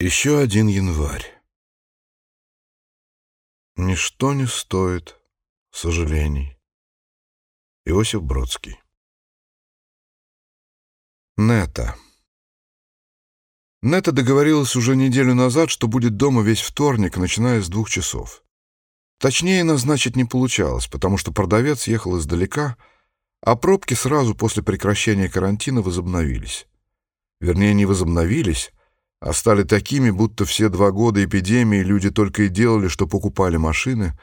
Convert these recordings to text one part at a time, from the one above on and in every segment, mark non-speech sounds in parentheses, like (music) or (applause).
Еще один январь. Ничто не стоит сожалений. Иосиф Бродский. Нета. Нета договорилась уже неделю назад, что будет дома весь вторник, начиная с двух часов. Точнее назначить не получалось, потому что продавец ехал издалека, а пробки сразу после прекращения карантина возобновились. Вернее, не возобновились, а стали такими, будто все два года эпидемии люди только и делали, что покупали машины,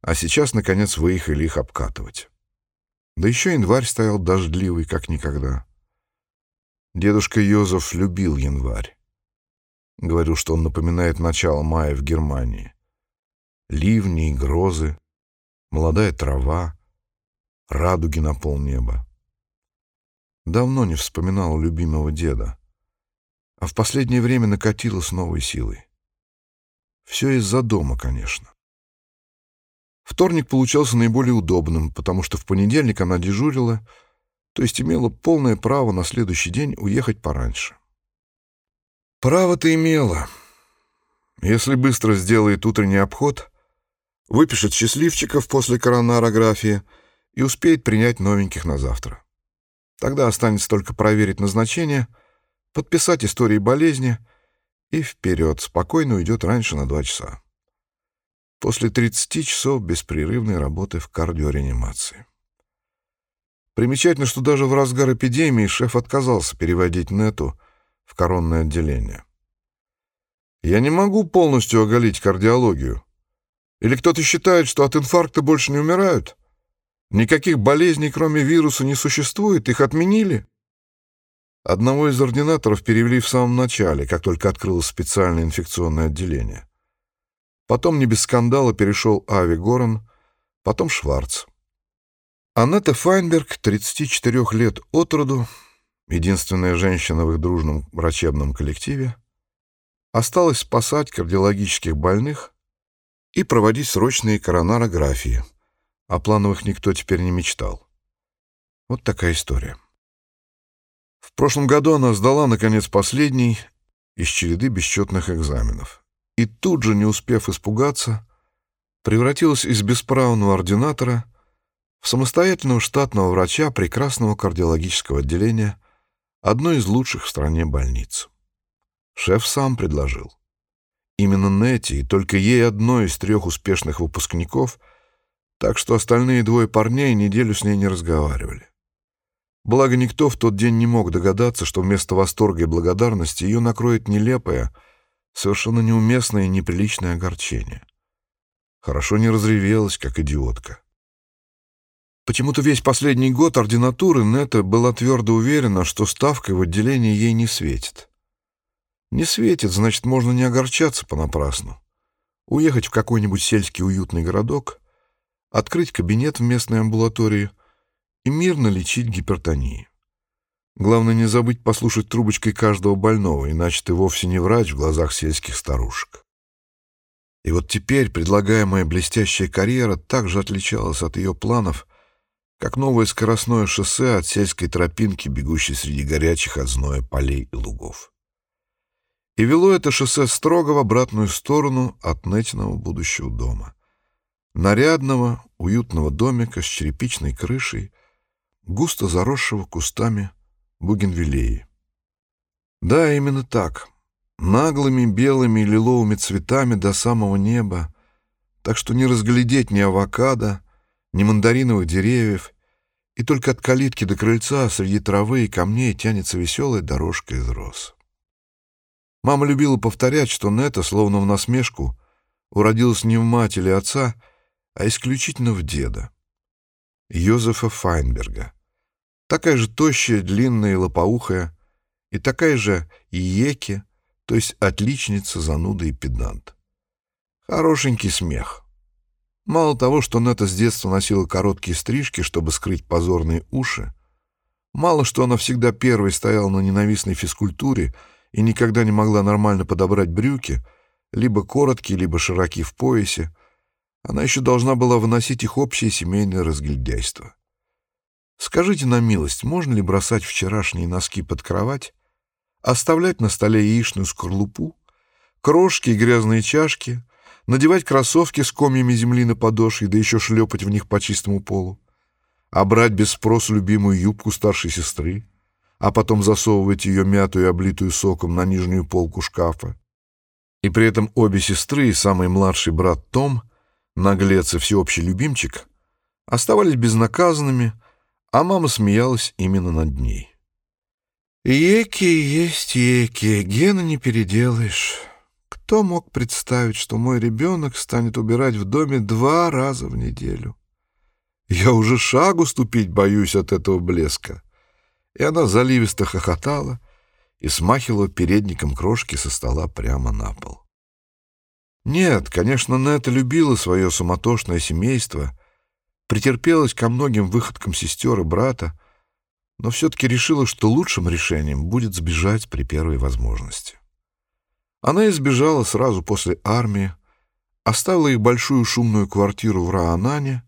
а сейчас, наконец, выехали их обкатывать. Да еще январь стоял дождливый, как никогда. Дедушка Йозеф любил январь. Говорил, что он напоминает начало мая в Германии. Ливни и грозы, молодая трава, радуги на полнеба. Давно не вспоминал любимого деда а в последнее время накатило с новой силой. Все из-за дома, конечно. Вторник получался наиболее удобным, потому что в понедельник она дежурила, то есть имела полное право на следующий день уехать пораньше. Право-то имела. Если быстро сделает утренний обход, выпишет счастливчиков после коронарографии и успеет принять новеньких на завтра. Тогда останется только проверить назначение — подписать истории болезни и вперед, спокойно уйдет раньше на два часа. После 30 часов беспрерывной работы в кардиореанимации. Примечательно, что даже в разгар эпидемии шеф отказался переводить Нету в коронное отделение. «Я не могу полностью оголить кардиологию. Или кто-то считает, что от инфаркта больше не умирают? Никаких болезней, кроме вируса, не существует, их отменили?» Одного из ординаторов перевели в самом начале, как только открылось специальное инфекционное отделение. Потом не без скандала перешел Ави Горан, потом Шварц. Анетта Файнберг, 34 лет от роду, единственная женщина в их дружном врачебном коллективе, осталась спасать кардиологических больных и проводить срочные коронарографии. О плановых никто теперь не мечтал. Вот такая история. В прошлом году она сдала, наконец, последний из череды бесчетных экзаменов. И тут же, не успев испугаться, превратилась из бесправного ординатора в самостоятельного штатного врача прекрасного кардиологического отделения одной из лучших в стране больниц. Шеф сам предложил. Именно Нетти и только ей одной из трех успешных выпускников, так что остальные двое парней неделю с ней не разговаривали. Благо, никто в тот день не мог догадаться, что вместо восторга и благодарности ее накроет нелепое, совершенно неуместное и неприличное огорчение. Хорошо не разревелась, как идиотка. Почему-то весь последний год ординатуры Нета была твердо уверена, что ставкой в отделении ей не светит. Не светит, значит, можно не огорчаться понапрасну. Уехать в какой-нибудь сельский уютный городок, открыть кабинет в местной амбулатории — и мирно лечить гипертонии. Главное не забыть послушать трубочкой каждого больного, иначе ты вовсе не врач в глазах сельских старушек. И вот теперь предлагаемая блестящая карьера также отличалась от ее планов, как новое скоростное шоссе от сельской тропинки, бегущей среди горячих от зноя полей и лугов. И вело это шоссе строго в обратную сторону от Нетиного будущего дома. Нарядного, уютного домика с черепичной крышей, густо заросшего кустами бугенвиллеи. Да, именно так, наглыми белыми и лиловыми цветами до самого неба, так что не разглядеть ни авокадо, ни мандариновых деревьев, и только от калитки до крыльца среди травы и камней тянется веселая дорожка из роз. Мама любила повторять, что Нета, словно в насмешку, уродилась не в мать или отца, а исключительно в деда. Йозефа Файнберга. Такая же тощая, длинная и лопоухая, и такая же иеки, то есть отличница, зануда и педант. Хорошенький смех. Мало того, что Нета с детства носила короткие стрижки, чтобы скрыть позорные уши, мало что она всегда первой стояла на ненавистной физкультуре и никогда не могла нормально подобрать брюки, либо короткие, либо широкие в поясе, она еще должна была выносить их общее семейное разгильдяйство. Скажите на милость, можно ли бросать вчерашние носки под кровать, оставлять на столе яичную скорлупу крошки и грязные чашки, надевать кроссовки с комьями земли на подошве, да еще шлепать в них по чистому полу, а брать без спроса любимую юбку старшей сестры, а потом засовывать ее мятую и облитую соком на нижнюю полку шкафа. И при этом обе сестры и самый младший брат Том, наглец и всеобщий любимчик, оставались безнаказанными, а мама смеялась именно над ней. «Еки есть еки, Гена не переделаешь. Кто мог представить, что мой ребенок станет убирать в доме два раза в неделю? Я уже шагу ступить боюсь от этого блеска». И она заливисто хохотала и смахивала передником крошки со стола прямо на пол. Нет, конечно, Нета любила свое суматошное семейство, претерпелась ко многим выходкам сестер и брата, но все-таки решила, что лучшим решением будет сбежать при первой возможности. Она избежала сразу после армии, оставила их большую шумную квартиру в Раанане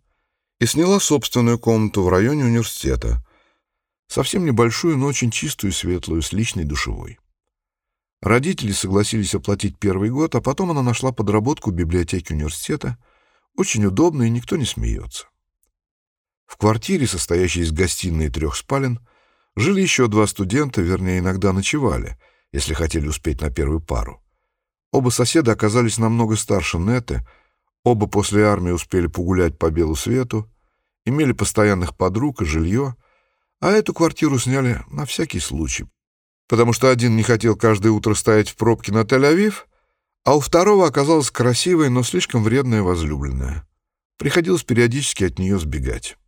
и сняла собственную комнату в районе университета, совсем небольшую, но очень чистую и светлую, с личной душевой. Родители согласились оплатить первый год, а потом она нашла подработку в библиотеке университета, очень удобно, и никто не смеется. В квартире, состоящей из гостиной и трех спален, жили еще два студента, вернее, иногда ночевали, если хотели успеть на первую пару. Оба соседа оказались намного старше Неты, оба после армии успели погулять по белу свету, имели постоянных подруг и жилье, а эту квартиру сняли на всякий случай, потому что один не хотел каждое утро стоять в пробке на Тель-Авив, а у второго оказалась красивая, но слишком вредная возлюбленная. Приходилось периодически от нее сбегать.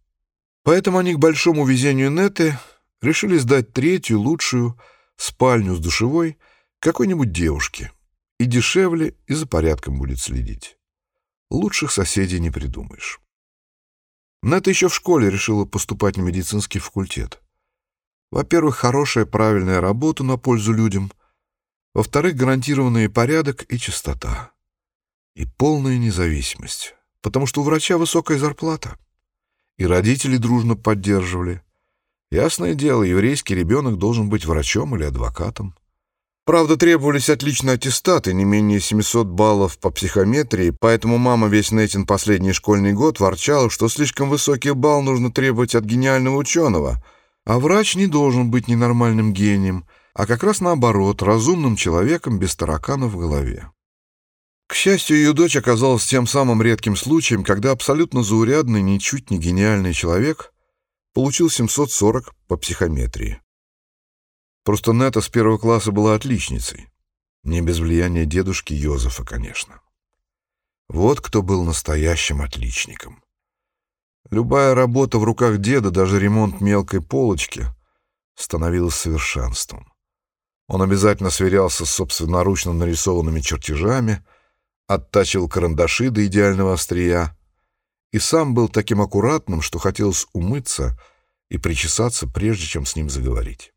Поэтому они к большому везению Неты решили сдать третью, лучшую, спальню с душевой какой-нибудь девушке. И дешевле, и за порядком будет следить. Лучших соседей не придумаешь. Нета еще в школе решила поступать на медицинский факультет. Во-первых, хорошая, правильная работа на пользу людям. Во-вторых, гарантированный порядок и чистота. И полная независимость, потому что у врача высокая зарплата и родители дружно поддерживали. Ясное дело, еврейский ребенок должен быть врачом или адвокатом. Правда, требовались отличные аттестаты, не менее 700 баллов по психометрии, поэтому мама весь Нетин последний школьный год ворчала, что слишком высокий балл нужно требовать от гениального ученого, а врач не должен быть ненормальным гением, а как раз наоборот, разумным человеком без тараканов в голове. К счастью, ее дочь оказалась тем самым редким случаем, когда абсолютно заурядный, ничуть не гениальный человек получил 740 по психометрии. Просто Нета с первого класса была отличницей. Не без влияния дедушки Йозефа, конечно. Вот кто был настоящим отличником. Любая работа в руках деда, даже ремонт мелкой полочки, становилась совершенством. Он обязательно сверялся с собственноручно нарисованными чертежами — оттачивал карандаши до идеального острия и сам был таким аккуратным, что хотелось умыться и причесаться, прежде чем с ним заговорить.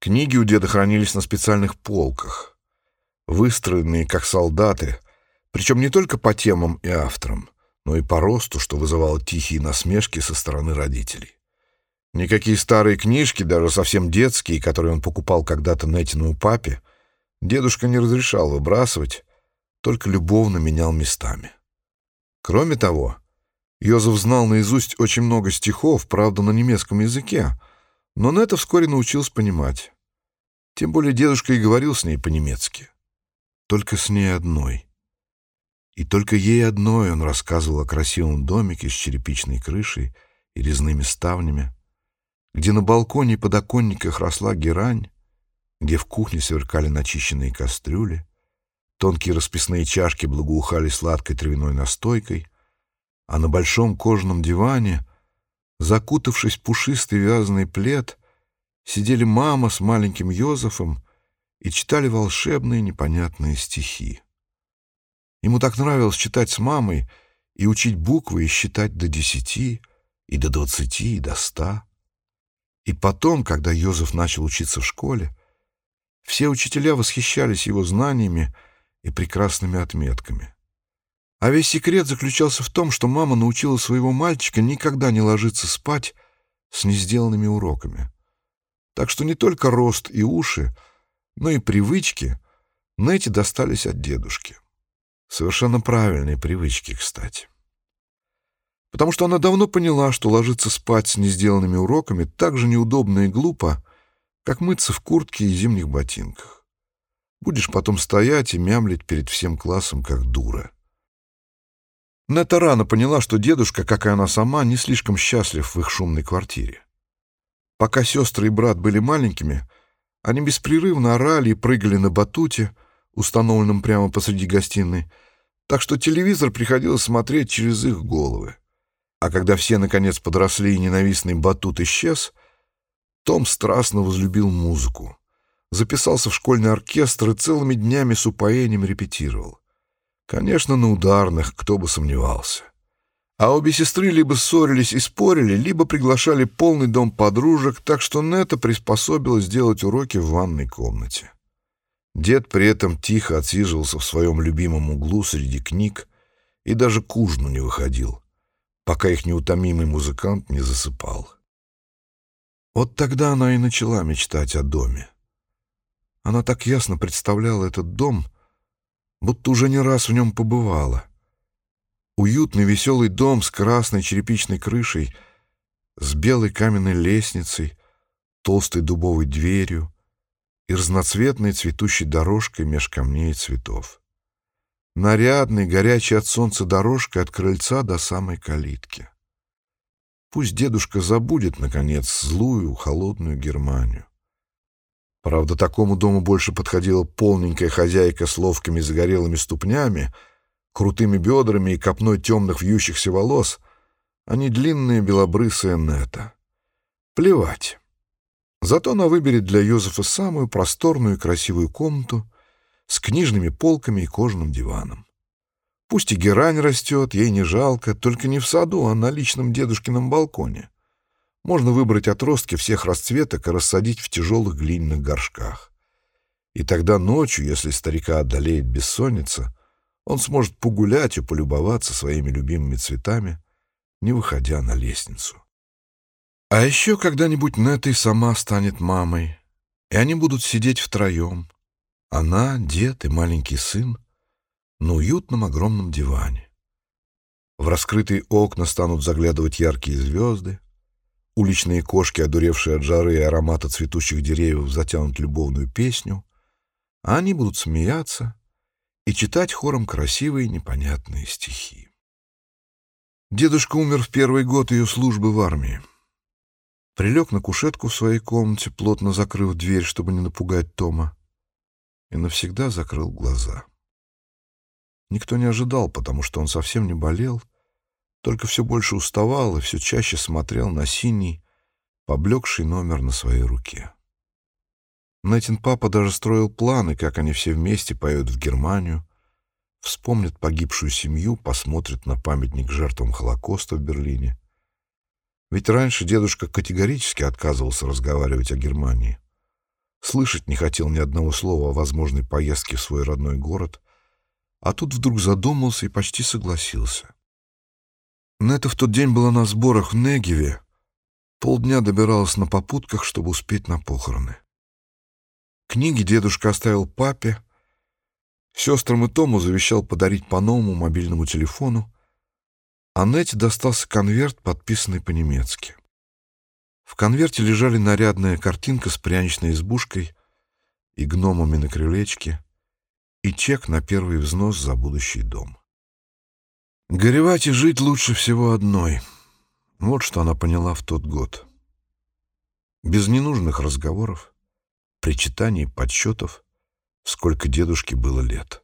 Книги у деда хранились на специальных полках, выстроенные как солдаты, причем не только по темам и авторам, но и по росту, что вызывало тихие насмешки со стороны родителей. Никакие старые книжки, даже совсем детские, которые он покупал когда-то Нетину папе, дедушка не разрешал выбрасывать, только любовно менял местами. Кроме того, Йозеф знал наизусть очень много стихов, правда, на немецком языке, но Нета вскоре научился понимать. Тем более дедушка и говорил с ней по-немецки. Только с ней одной. И только ей одной он рассказывал о красивом домике с черепичной крышей и резными ставнями, где на балконе и подоконниках росла герань, где в кухне сверкали начищенные кастрюли, Тонкие расписные чашки благоухали сладкой травяной настойкой, а на большом кожаном диване, закутавшись в пушистый вязаный плед, сидели мама с маленьким Йозефом и читали волшебные непонятные стихи. Ему так нравилось читать с мамой и учить буквы и считать до десяти, и до двадцати, и до ста. И потом, когда Йозеф начал учиться в школе, все учителя восхищались его знаниями и прекрасными отметками. А весь секрет заключался в том, что мама научила своего мальчика никогда не ложиться спать с несделанными уроками. Так что не только рост и уши, но и привычки Нэти достались от дедушки. Совершенно правильные привычки, кстати. Потому что она давно поняла, что ложиться спать с несделанными уроками так же неудобно и глупо, как мыться в куртке и зимних ботинках. Будешь потом стоять и мямлить перед всем классом, как дура. Нета рано поняла, что дедушка, как и она сама, не слишком счастлив в их шумной квартире. Пока сестры и брат были маленькими, они беспрерывно орали и прыгали на батуте, установленном прямо посреди гостиной, так что телевизор приходилось смотреть через их головы. А когда все, наконец, подросли и ненавистный батут исчез, Том страстно возлюбил музыку. Записался в школьный оркестр и целыми днями с упоением репетировал. Конечно, на ударных, кто бы сомневался. А обе сестры либо ссорились и спорили, либо приглашали полный дом подружек, так что Нета приспособилась делать уроки в ванной комнате. Дед при этом тихо отсиживался в своем любимом углу среди книг и даже к ужину не выходил, пока их неутомимый музыкант не засыпал. Вот тогда она и начала мечтать о доме. Она так ясно представляла этот дом, будто уже не раз в нем побывала — Уютный веселый дом с красной черепичной крышей, с белой каменной лестницей, толстой дубовой дверью и разноцветной цветущей дорожкой меж камней и цветов. Нарядный, горячий от солнца дорожкой от крыльца до самой калитки. Пусть дедушка забудет, наконец, злую, холодную Германию. Правда, такому дому больше подходила полненькая хозяйка с ловкими загорелыми ступнями — крутыми бедрами и копной темных вьющихся волос, а не длинные белобрысые нета. Плевать. Зато она выберет для Йозефа самую просторную и красивую комнату с книжными полками и кожаным диваном. Пусть и герань растет, ей не жалко, только не в саду, а на личном дедушкином балконе. Можно выбрать отростки всех расцветок и рассадить в тяжелых глиняных горшках. И тогда ночью, если старика одолеет бессонница, он сможет погулять и полюбоваться своими любимыми цветами, не выходя на лестницу. А еще когда-нибудь Нетта сама станет мамой, и они будут сидеть втроем, она, дед и маленький сын, на уютном огромном диване. В раскрытые окна станут заглядывать яркие звезды, уличные кошки, одуревшие от жары и аромата цветущих деревьев, затянут любовную песню, а они будут смеяться — и читать хором красивые непонятные стихи. Дедушка умер в первый год ее службы в армии. Прилег на кушетку в своей комнате, плотно закрыв дверь, чтобы не напугать Тома, и навсегда закрыл глаза. Никто не ожидал, потому что он совсем не болел, только все больше уставал и все чаще смотрел на синий, поблекший номер на своей руке. Нэтин папа даже строил планы, как они все вместе поют в Германию, вспомнят погибшую семью, посмотрят на памятник жертвам Холокоста в Берлине. Ведь раньше дедушка категорически отказывался разговаривать о Германии. Слышать не хотел ни одного слова о возможной поездке в свой родной город, а тут вдруг задумался и почти согласился. Нета в тот день была на сборах в Негеве, полдня добиралась на попутках, чтобы успеть на похороны. Книги дедушка оставил папе. Сестрам и Тому завещал подарить по новому мобильному телефону. Аннете достался конверт, подписанный по-немецки. В конверте лежали нарядная картинка с пряничной избушкой и гномами на крылечке и чек на первый взнос за будущий дом. Горевать и жить лучше всего одной. Вот что она поняла в тот год. Без ненужных разговоров, причитаний, подсчетов, сколько дедушке было лет.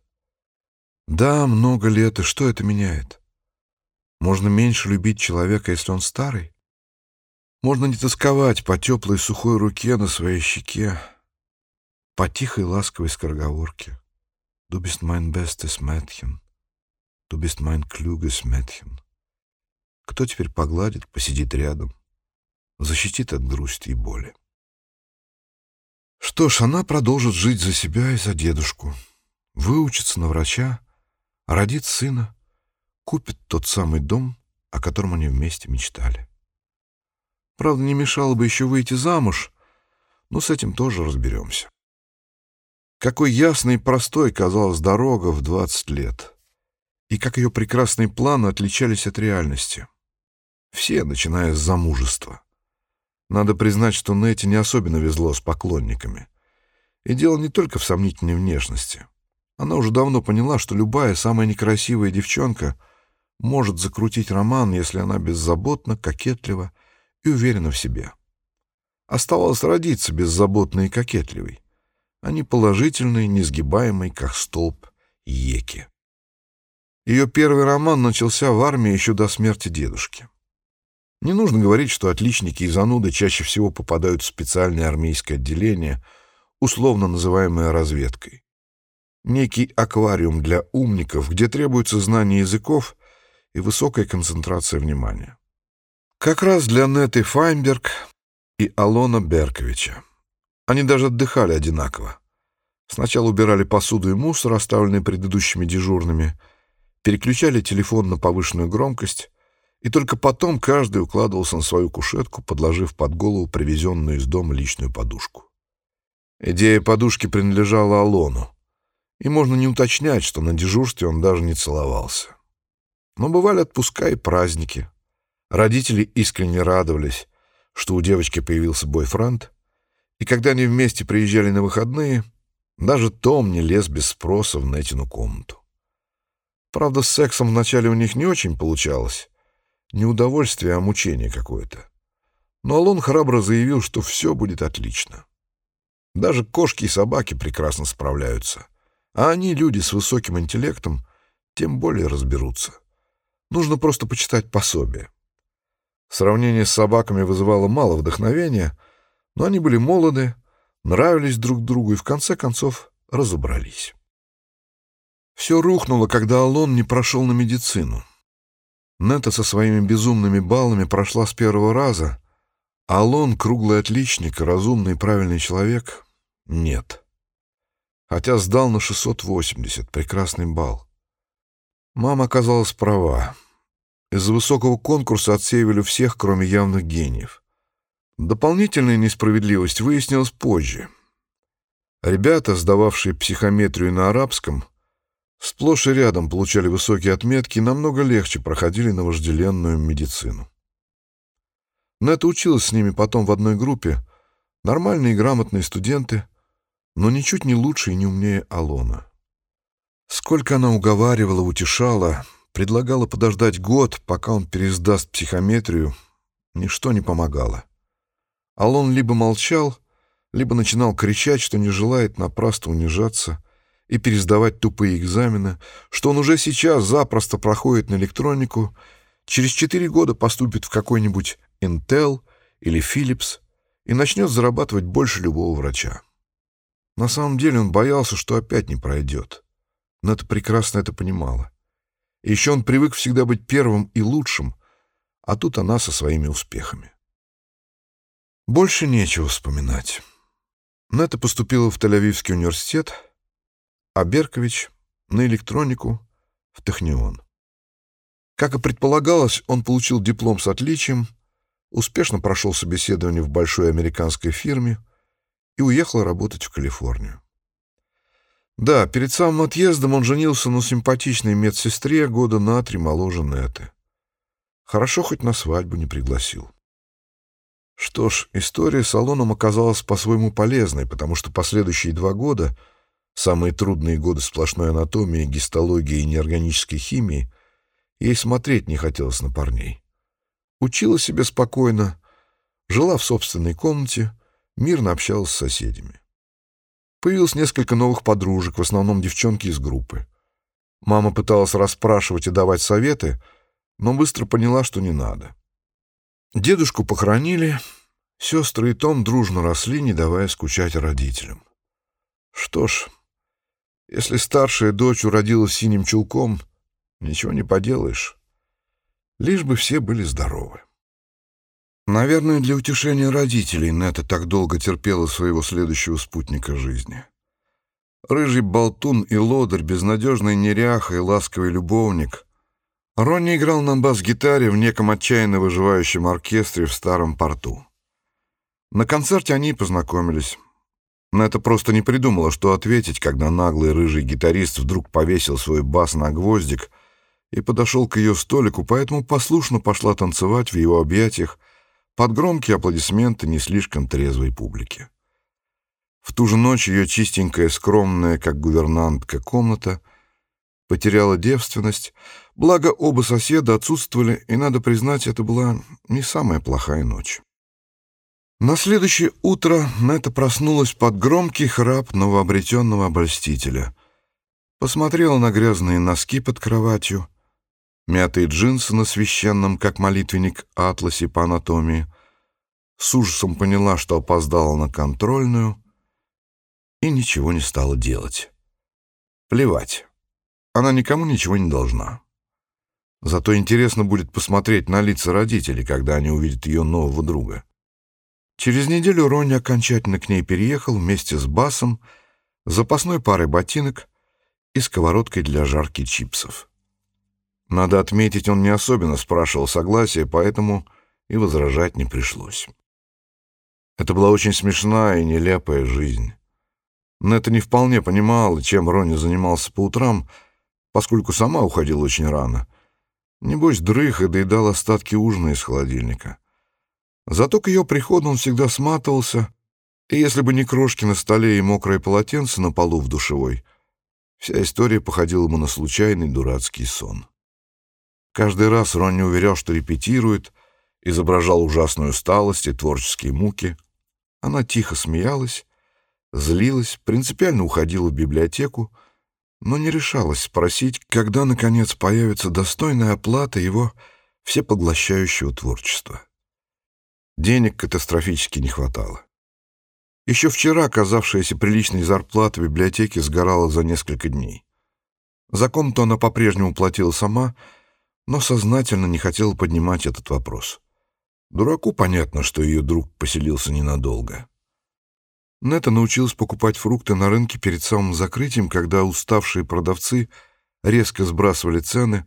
Да, много лет, и что это меняет? Можно меньше любить человека, если он старый? Можно не тосковать по теплой сухой руке на своей щеке, по тихой ласковой скороговорке. Du bist mein bestes Mädchen. Du bist mein kluges Mädchen. Кто теперь погладит, посидит рядом, защитит от грусти и боли? Что ж, она продолжит жить за себя и за дедушку, выучится на врача, родит сына, купит тот самый дом, о котором они вместе мечтали. Правда, не мешало бы еще выйти замуж, но с этим тоже разберемся. Какой ясной и простой казалась дорога в 20 лет. И как ее прекрасные планы отличались от реальности. Все, начиная с замужества. Надо признать, что Нэти не особенно везло с поклонниками. И дело не только в сомнительной внешности. Она уже давно поняла, что любая самая некрасивая девчонка может закрутить роман, если она беззаботна, кокетлива и уверена в себе. Оставалось родиться беззаботной и кокетливой а не положительной, несгибаемой, как столб, Еки. Ее первый роман начался в армии еще до смерти дедушки. Не нужно говорить, что отличники и зануды чаще всего попадают в специальное армейское отделение, условно называемое разведкой. Некий аквариум для умников, где требуется знание языков и высокая концентрация внимания. Как раз для Неты Файнберг и Алона Берковича. Они даже отдыхали одинаково. Сначала убирали посуду и мусор, оставленный предыдущими дежурными, переключали телефон на повышенную громкость, и только потом каждый укладывался на свою кушетку, подложив под голову привезенную из дома личную подушку. Идея подушки принадлежала Алону, и можно не уточнять, что на дежурстве он даже не целовался. Но бывали отпуска и праздники. Родители искренне радовались, что у девочки появился бойфренд, и когда они вместе приезжали на выходные, даже Том не лез без спроса в Нетину комнату. Правда, с сексом вначале у них не очень получалось. Не удовольствие, а мучение какое-то. Но Алон храбро заявил, что все будет отлично. Даже кошки и собаки прекрасно справляются. А они, люди с высоким интеллектом, тем более разберутся. Нужно просто почитать пособие. Сравнение с собаками вызывало мало вдохновения — но они были молоды, нравились друг другу и в конце концов разобрались. Все рухнуло, когда Алон не прошел на медицину. Нета со своими безумными баллами прошла с первого раза, а Алон, круглый отличник, разумный и правильный человек, нет. Хотя сдал на 680, прекрасный балл. Мама оказалась права. Из-за высокого конкурса отсеивали всех, кроме явных гениев. Дополнительная несправедливость выяснилась позже. Ребята, сдававшие психометрию на арабском, сплошь и рядом получали высокие отметки и намного легче проходили на вожделенную медицину. Нета училась с ними потом в одной группе, нормальные и грамотные студенты, но ничуть не лучше и не умнее Алона. Сколько она уговаривала, утешала, предлагала подождать год, пока он пересдаст психометрию, ничто не помогало. Алон либо молчал, либо начинал кричать, что не желает напрасно унижаться и пересдавать тупые экзамены, что он уже сейчас запросто проходит на электронику, через четыре года поступит в какой-нибудь Intel или Philips и начнет зарабатывать больше любого врача. На самом деле он боялся, что опять не пройдет. Но это прекрасно это понимала. И еще он привык всегда быть первым и лучшим, а тут она со своими успехами. Больше нечего вспоминать. Нета поступила в Тель-Авивский университет, а Беркович — на электронику в Технион. Как и предполагалось, он получил диплом с отличием, успешно прошел собеседование в большой американской фирме и уехал работать в Калифорнию. Да, перед самым отъездом он женился на симпатичной медсестре года на три моложе Неты. Хорошо, хоть на свадьбу не пригласил. Что ж, история с салоном оказалась по-своему полезной, потому что последующие два года, самые трудные годы сплошной анатомии, гистологии и неорганической химии, ей смотреть не хотелось на парней. Учила себе спокойно, жила в собственной комнате, мирно общалась с соседями. Появилось несколько новых подружек, в основном девчонки из группы. Мама пыталась расспрашивать и давать советы, но быстро поняла, что не надо. Дедушку похоронили, сестры и Том дружно росли, не давая скучать родителям. Что ж, если старшая дочь уродилась синим чулком, ничего не поделаешь. Лишь бы все были здоровы. Наверное, для утешения родителей Нета так долго терпела своего следующего спутника жизни. Рыжий болтун и лодырь, безнадежный неряха и ласковый любовник — Ронни играл на бас-гитаре в неком отчаянно выживающем оркестре в старом порту. На концерте они познакомились. Это просто не придумала, что ответить, когда наглый рыжий гитарист вдруг повесил свой бас на гвоздик и подошел к ее столику, поэтому послушно пошла танцевать в его объятиях под громкие аплодисменты не слишком трезвой публики. В ту же ночь ее чистенькая, скромная, как гувернантка, комната потеряла девственность, благо оба соседа отсутствовали, и, надо признать, это была не самая плохая ночь. На следующее утро Нета проснулась под громкий храп новообретенного обольстителя. Посмотрела на грязные носки под кроватью, мятые джинсы на священном, как молитвенник, атласе по анатомии. С ужасом поняла, что опоздала на контрольную, и ничего не стала делать. Плевать. Она никому ничего не должна. Зато интересно будет посмотреть на лица родителей, когда они увидят ее нового друга. Через неделю Ронни окончательно к ней переехал вместе с Басом, запасной парой ботинок и сковородкой для жарки чипсов. Надо отметить, он не особенно спрашивал согласия, поэтому и возражать не пришлось. Это была очень смешная и нелепая жизнь. Нета не вполне понимала, чем Ронни занимался по утрам, поскольку сама уходила очень рано. Небось, дрых и доедал остатки ужина из холодильника. Зато к ее приходу он всегда сматывался, и если бы не крошки на столе и мокрое полотенце на полу в душевой, вся история походила ему на случайный дурацкий сон. Каждый раз Ронни уверял, что репетирует, изображал ужасную усталость и творческие муки. Она тихо смеялась, злилась, принципиально уходила в библиотеку, но не решалась спросить, когда, наконец, появится достойная оплата его всепоглощающего творчества. Денег катастрофически не хватало. Еще вчера казавшаяся приличной зарплата в библиотеке сгорала за несколько дней. За комнату она по-прежнему платила сама, но сознательно не хотела поднимать этот вопрос. Дураку понятно, что ее друг поселился ненадолго. Нета научилась покупать фрукты на рынке перед самым закрытием, когда уставшие продавцы резко сбрасывали цены,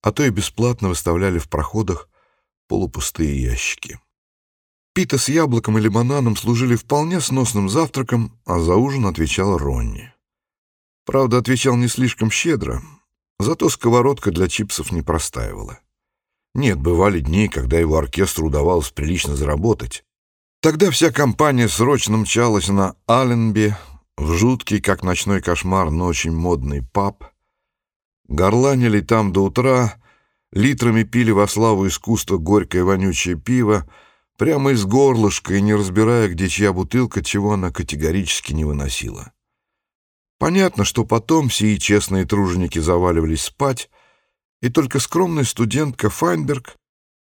а то и бесплатно выставляли в проходах полупустые ящики. Пита с яблоком или бананом служили вполне сносным завтраком, а за ужин отвечал Ронни. Правда, отвечал не слишком щедро, зато сковородка для чипсов не простаивала. Нет, бывали дни, когда его оркестру удавалось прилично заработать. Тогда вся компания срочно мчалась на Алленби, в жуткий, как ночной кошмар, но очень модный паб. Горланили там до утра, литрами пили во славу искусства горькое вонючее пиво, прямо из горлышка и не разбирая, где чья бутылка, чего она категорически не выносила. Понятно, что потом все честные труженики заваливались спать, и только скромная студентка Файнберг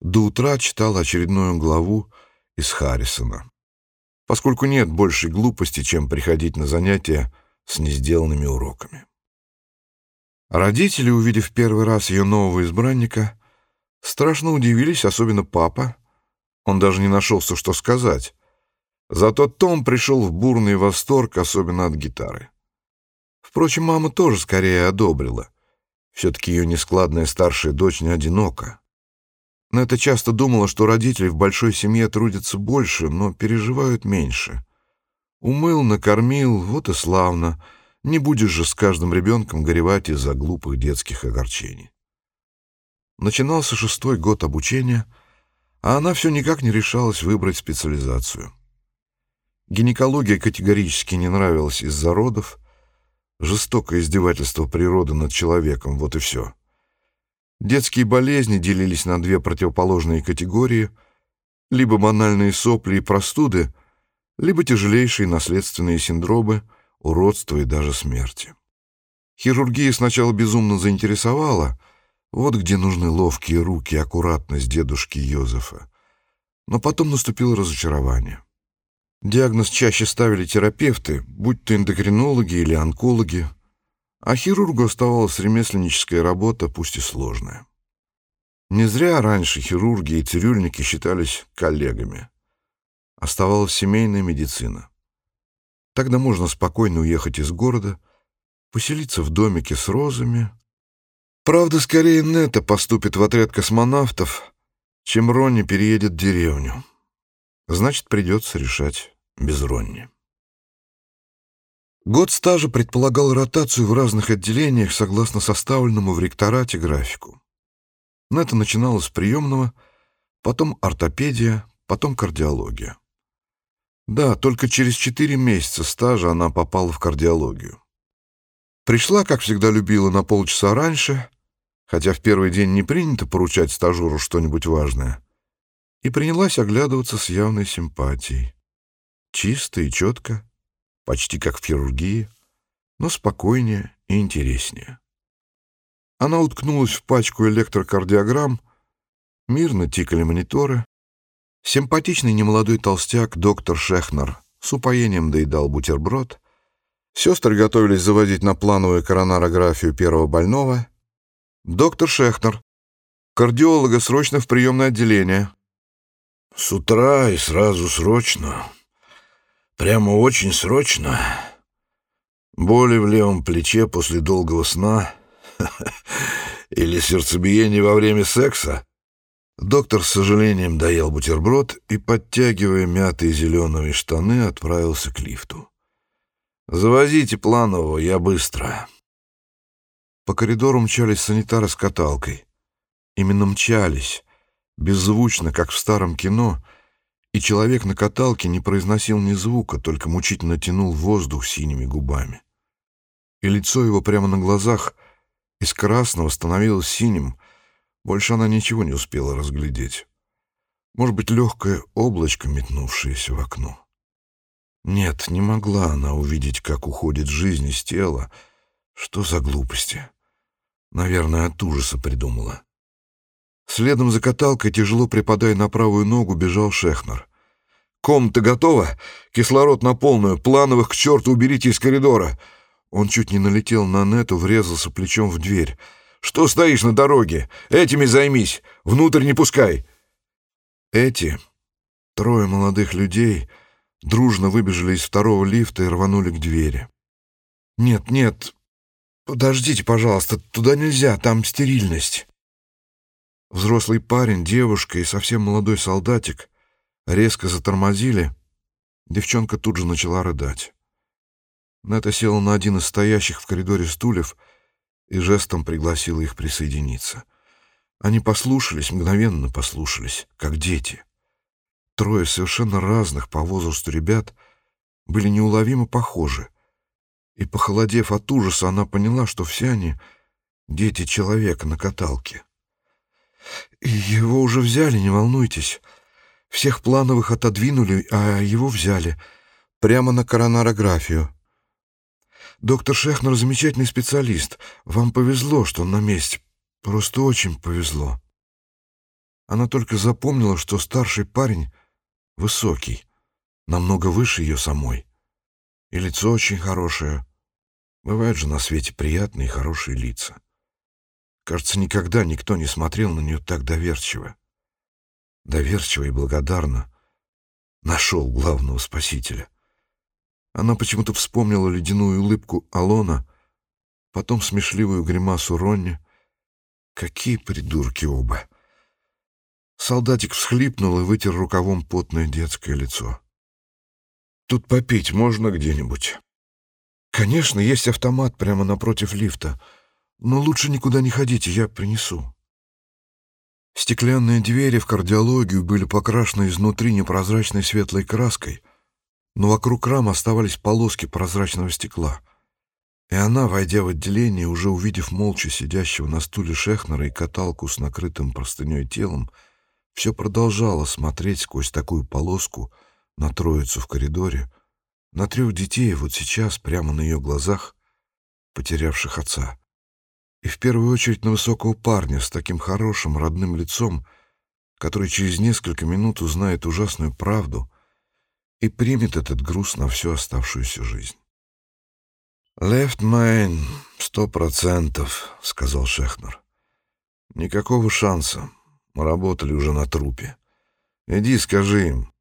до утра читала очередную главу из Харрисона. Поскольку нет большей глупости, чем приходить на занятия с несделанными уроками. Родители, увидев первый раз ее нового избранника, страшно удивились, особенно папа, он даже не нашелся, что сказать. Зато Том пришел в бурный восторг, особенно от гитары. Впрочем, мама тоже скорее одобрила. Все-таки ее нескладная старшая дочь не одинока. Но это часто думала, что родители в большой семье трудятся больше, но переживают меньше. Умыл, накормил, вот и славно. Не будешь же с каждым ребенком горевать из-за глупых детских огорчений. Начинался шестой год обучения — а она все никак не решалась выбрать специализацию. Гинекология категорически не нравилась из-за родов, жестокое издевательство природы над человеком, вот и все. Детские болезни делились на две противоположные категории, либо банальные сопли и простуды, либо тяжелейшие наследственные синдромы, уродства и даже смерти. Хирургия сначала безумно заинтересовала — вот где нужны ловкие руки и аккуратность дедушки Йозефа. Но потом наступило разочарование. Диагноз чаще ставили терапевты, будь то эндокринологи или онкологи, а хирургу оставалась ремесленническая работа, пусть и сложная. Не зря раньше хирурги и цирюльники считались коллегами. Оставалась семейная медицина. Тогда можно спокойно уехать из города, поселиться в домике с розами — Правда, скорее Нета поступит в отряд космонавтов, чем Ронни переедет в деревню. Значит, придется решать без Ронни. Год стажа предполагал ротацию в разных отделениях согласно составленному в ректорате графику. Но это начиналось с приемного, потом ортопедия, потом кардиология. Да, только через четыре месяца стажа она попала в кардиологию. Пришла, как всегда любила, на полчаса раньше, хотя в первый день не принято поручать стажеру что-нибудь важное, и принялась оглядываться с явной симпатией. Чисто и четко, почти как в хирургии, но спокойнее и интереснее. Она уткнулась в пачку электрокардиограмм, мирно тикали мониторы. Симпатичный немолодой толстяк доктор Шехнер с упоением доедал бутерброд. Сестры готовились заводить на плановую коронарографию первого больного. «Доктор Шехнер, кардиолога срочно в приемное отделение». «С утра и сразу срочно», Прямо очень срочно. Боли в левом плече после долгого сна (laughs) или сердцебиение во время секса. Доктор с сожалением доел бутерброд и, подтягивая мятые зеленые штаны, отправился к лифту. «Завозите планового, я быстро». По коридору мчались санитары с каталкой. Именно мчались, беззвучно, как в старом кино — и человек на каталке не произносил ни звука, только мучительно тянул воздух синими губами. И лицо его прямо на глазах из красного становилось синим, больше она ничего не успела разглядеть. Может быть, легкое облачко, метнувшееся в окно. Нет, не могла она увидеть, как уходит жизнь из тела. Что за глупости? Наверное, от ужаса придумала. Следом за каталкой, тяжело припадая на правую ногу, бежал Шехнер. «Комната готова? Кислород на полную. Плановых к черту уберите из коридора!» Он чуть не налетел на Нету, врезался плечом в дверь. «Что стоишь на дороге? Этими займись! Внутрь не пускай!» Эти, трое молодых людей, дружно выбежали из второго лифта и рванули к двери. «Нет, нет, подождите, пожалуйста, туда нельзя, там стерильность». Взрослый парень, девушка и совсем молодой солдатик резко затормозили. Девчонка тут же начала рыдать. Ната села на один из стоящих в коридоре стульев и жестом пригласила их присоединиться. Они послушались, мгновенно послушались, как дети. Трое совершенно разных по возрасту ребят были неуловимо похожи. И, похолодев от ужаса, она поняла, что все они — дети человека на каталке. «Его уже взяли, не волнуйтесь. Всех плановых отодвинули, а его взяли. Прямо на коронарографию. Доктор Шехнер замечательный специалист. Вам повезло, что он на месте. Просто очень повезло». Она только запомнила, что старший парень высокий, намного выше ее самой. И лицо очень хорошее. Бывают же на свете приятные и хорошие лица. Кажется, никогда никто не смотрел на нее так доверчиво. Доверчиво и благодарно нашел главного спасителя. Она почему-то вспомнила ледяную улыбку Алона, потом смешливую гримасу Ронни. Какие придурки оба! Солдатик всхлипнул и вытер рукавом потное детское лицо. «Тут попить можно где-нибудь?» «Конечно, есть автомат прямо напротив лифта», но лучше никуда не ходите, я принесу. Стеклянные двери в кардиологию были покрашены изнутри непрозрачной светлой краской, но вокруг рам оставались полоски прозрачного стекла. И она, войдя в отделение, уже увидев молча сидящего на стуле Шехнера и каталку с накрытым простыней телом, все продолжала смотреть сквозь такую полоску на троицу в коридоре, на трех детей вот сейчас, прямо на ее глазах, потерявших отца и в первую очередь на высокого парня с таким хорошим родным лицом, который через несколько минут узнает ужасную правду и примет этот груз на всю оставшуюся жизнь. «Лефт Майн, сто процентов», — сказал Шехнер. «Никакого шанса. Мы работали уже на трупе. Иди, скажи им».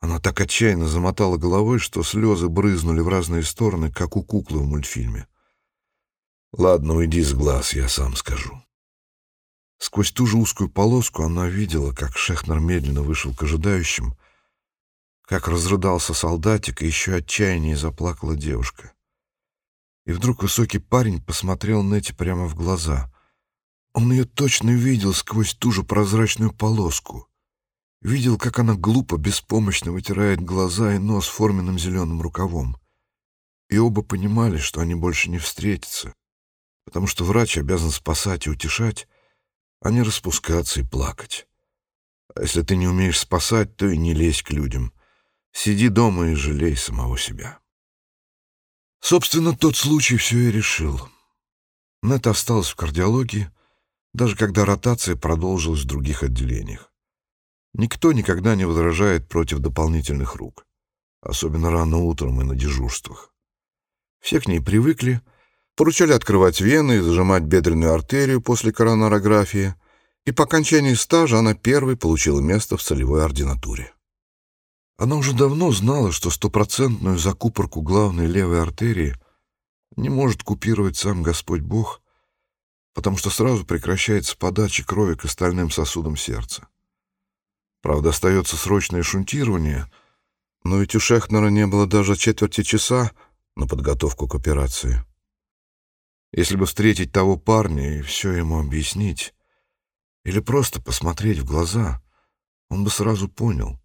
Она так отчаянно замотала головой, что слезы брызнули в разные стороны, как у куклы в мультфильме. Ладно, уйди с глаз, я сам скажу. Сквозь ту же узкую полоску она видела, как Шехнер медленно вышел к ожидающим, Как разрыдался солдатик, и еще отчаяннее заплакала девушка. И вдруг высокий парень посмотрел Нетти прямо в глаза. Он ее точно видел сквозь ту же прозрачную полоску. Видел, как она глупо, беспомощно вытирает глаза и нос форменным зеленым рукавом. И оба понимали, что они больше не встретятся, потому что врач обязан спасать и утешать, а не распускаться и плакать. А если ты не умеешь спасать, то и не лезь к людям. Сиди дома и жалей самого себя. Собственно, тот случай все и решил. Нет осталась в кардиологии, даже когда ротация продолжилась в других отделениях. Никто никогда не возражает против дополнительных рук, особенно рано утром и на дежурствах. Все к ней привыкли, поручали открывать вены и зажимать бедренную артерию после коронарографии, и по окончании стажа она первой получила место в целевой ординатуре. Она уже давно знала, что стопроцентную закупорку главной левой артерии не может купировать сам Господь Бог, потому что сразу прекращается подача крови к остальным сосудам сердца. Правда, остается срочное шунтирование, но ведь у Шехнера не было даже четверти часа на подготовку к операции. Если бы встретить того парня и все ему объяснить, или просто посмотреть в глаза, он бы сразу понял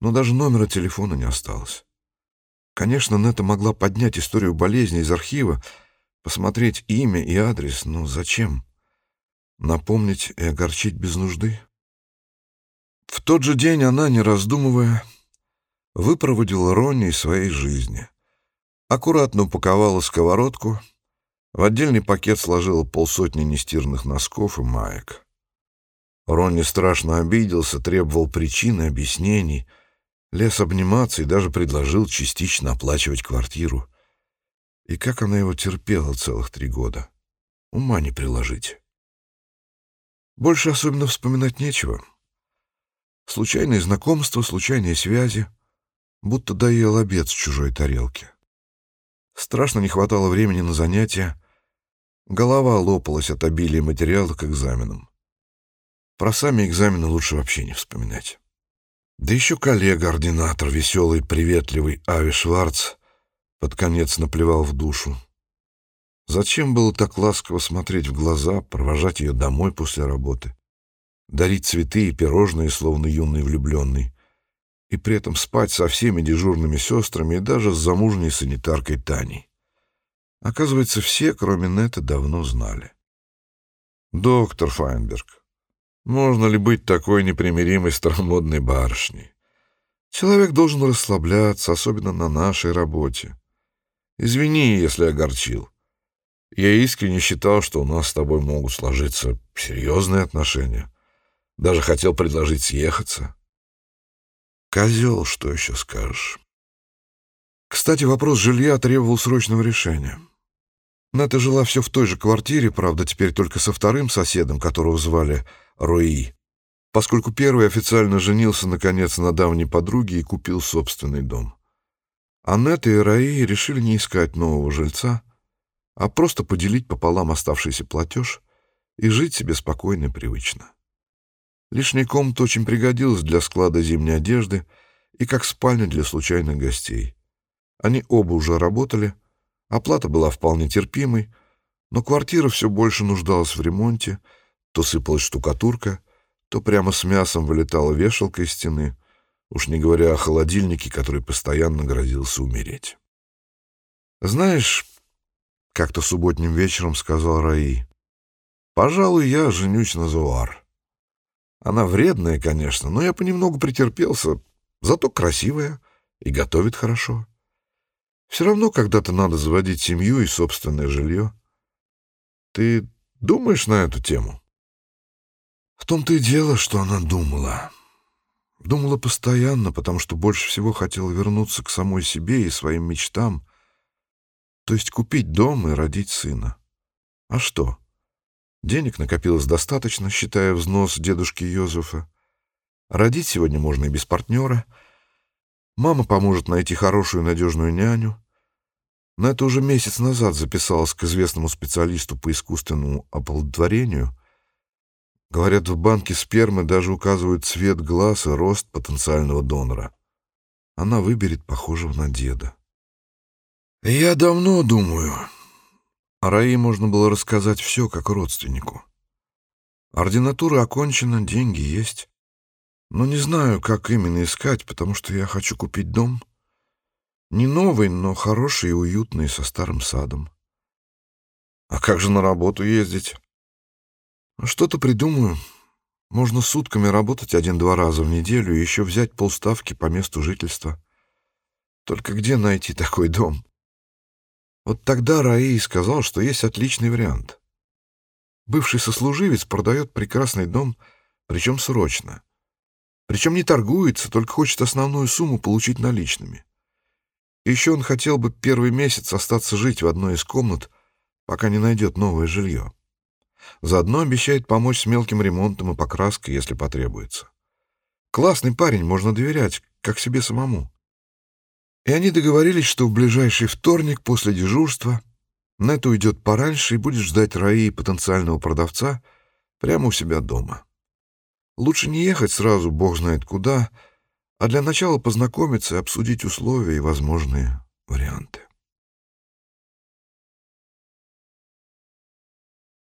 но даже номера телефона не осталось. Конечно, Нета могла поднять историю болезни из архива, посмотреть имя и адрес, но зачем? Напомнить и огорчить без нужды? В тот же день она, не раздумывая, выпроводила Ронни из своей жизни. Аккуратно упаковала сковородку, в отдельный пакет сложила полсотни нестирных носков и маек. Ронни страшно обиделся, требовал причин и объяснений — Лез обниматься и даже предложил частично оплачивать квартиру. И как она его терпела целых три года. Ума не приложить. Больше особенно вспоминать нечего. Случайные знакомства, случайные связи, будто доел обед с чужой тарелки. Страшно не хватало времени на занятия, голова лопалась от обилия материала к экзаменам. Про сами экзамены лучше вообще не вспоминать. Да еще коллега-ординатор, веселый, приветливый Ави Шварц, под конец наплевал в душу. Зачем было так ласково смотреть в глаза, провожать ее домой после работы, дарить цветы и пирожные, словно юный влюбленный, и при этом спать со всеми дежурными сестрами и даже с замужней санитаркой Таней? Оказывается, все, кроме Нета, давно знали. «Доктор Файнберг, можно ли быть такой непримиримой старомодной барышней? Человек должен расслабляться, особенно на нашей работе. Извини, если огорчил. Я искренне считал, что у нас с тобой могут сложиться серьезные отношения. Даже хотел предложить съехаться. Козел, что еще скажешь? Кстати, вопрос жилья требовал срочного решения. Ната жила все в той же квартире, правда, теперь только со вторым соседом, которого звали Руи, поскольку первый официально женился, наконец, на давней подруге и купил собственный дом. Аннета и Раи решили не искать нового жильца, а просто поделить пополам оставшийся платеж и жить себе спокойно и привычно. Лишняя комната очень пригодилась для склада зимней одежды и как спальня для случайных гостей. Они оба уже работали, оплата была вполне терпимой, но квартира все больше нуждалась в ремонте — то сыпалась штукатурка, то прямо с мясом вылетала вешалка из стены, уж не говоря о холодильнике, который постоянно грозился умереть. «Знаешь, — как-то субботним вечером сказал Раи, — пожалуй, я женюсь на Зуар. Она вредная, конечно, но я понемногу претерпелся, зато красивая и готовит хорошо. Все равно когда-то надо заводить семью и собственное жилье. Ты думаешь на эту тему?» В том-то и дело, что она думала. Думала постоянно, потому что больше всего хотела вернуться к самой себе и своим мечтам, то есть купить дом и родить сына. А что? Денег накопилось достаточно, считая взнос дедушки Йозефа. Родить сегодня можно и без партнера. Мама поможет найти хорошую надежную няню. Это уже месяц назад записалась к известному специалисту по искусственному оплодотворению — Говорят, в банке спермы даже указывают цвет глаз и рост потенциального донора. она выберет похожего на деда. Я давно думаю. О Раи можно было рассказать все, как родственнику. Ординатура окончена, деньги есть. Но не знаю, как именно искать, потому что я хочу купить дом. Не новый, но хороший и уютный, со старым садом. А как же на работу ездить? Что-то придумаю. Можно сутками работать один-два раза в неделю и еще взять полставки по месту жительства. Только где найти такой дом? Вот тогда Раи сказал, что есть отличный вариант. Бывший сослуживец продает прекрасный дом, причем срочно. Причем не торгуется, только хочет основную сумму получить наличными. Еще он хотел бы первый месяц остаться жить в одной из комнат, пока не найдет новое жилье. Заодно обещает помочь с мелким ремонтом и покраской, если потребуется. Классный парень, можно доверять, как себе самому. И они договорились, что в ближайший вторник после дежурства Нет уйдет пораньше и будет ждать Раи потенциального продавца прямо у себя дома. Лучше не ехать сразу, бог знает куда, а для начала познакомиться и обсудить условия и возможные варианты.